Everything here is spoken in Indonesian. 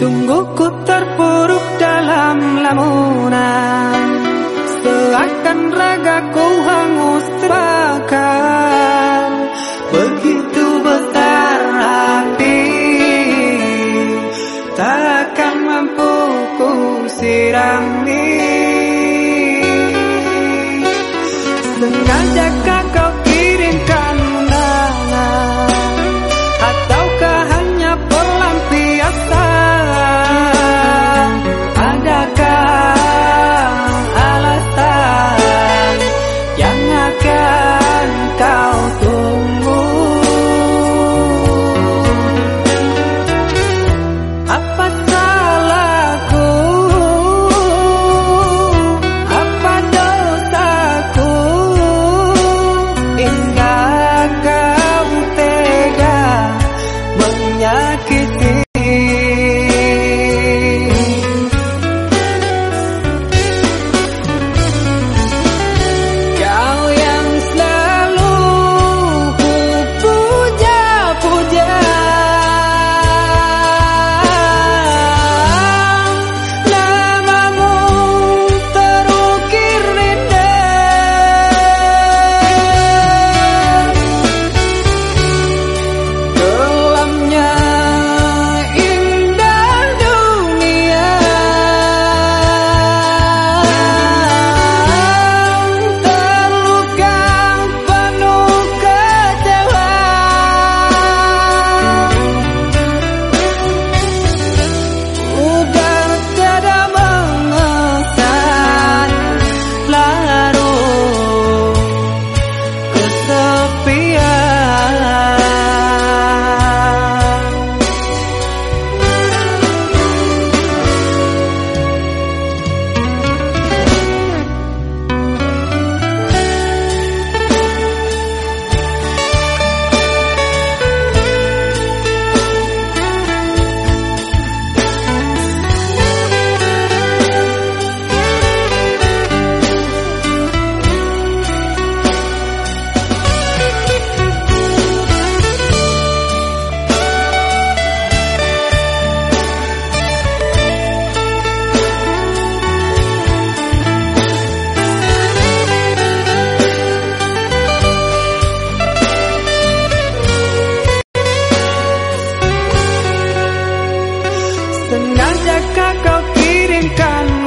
Tungguku terpuruk dalam lamunan. Seakan ragaku hangus terbakar. Begitu Sengaja kau kirimkan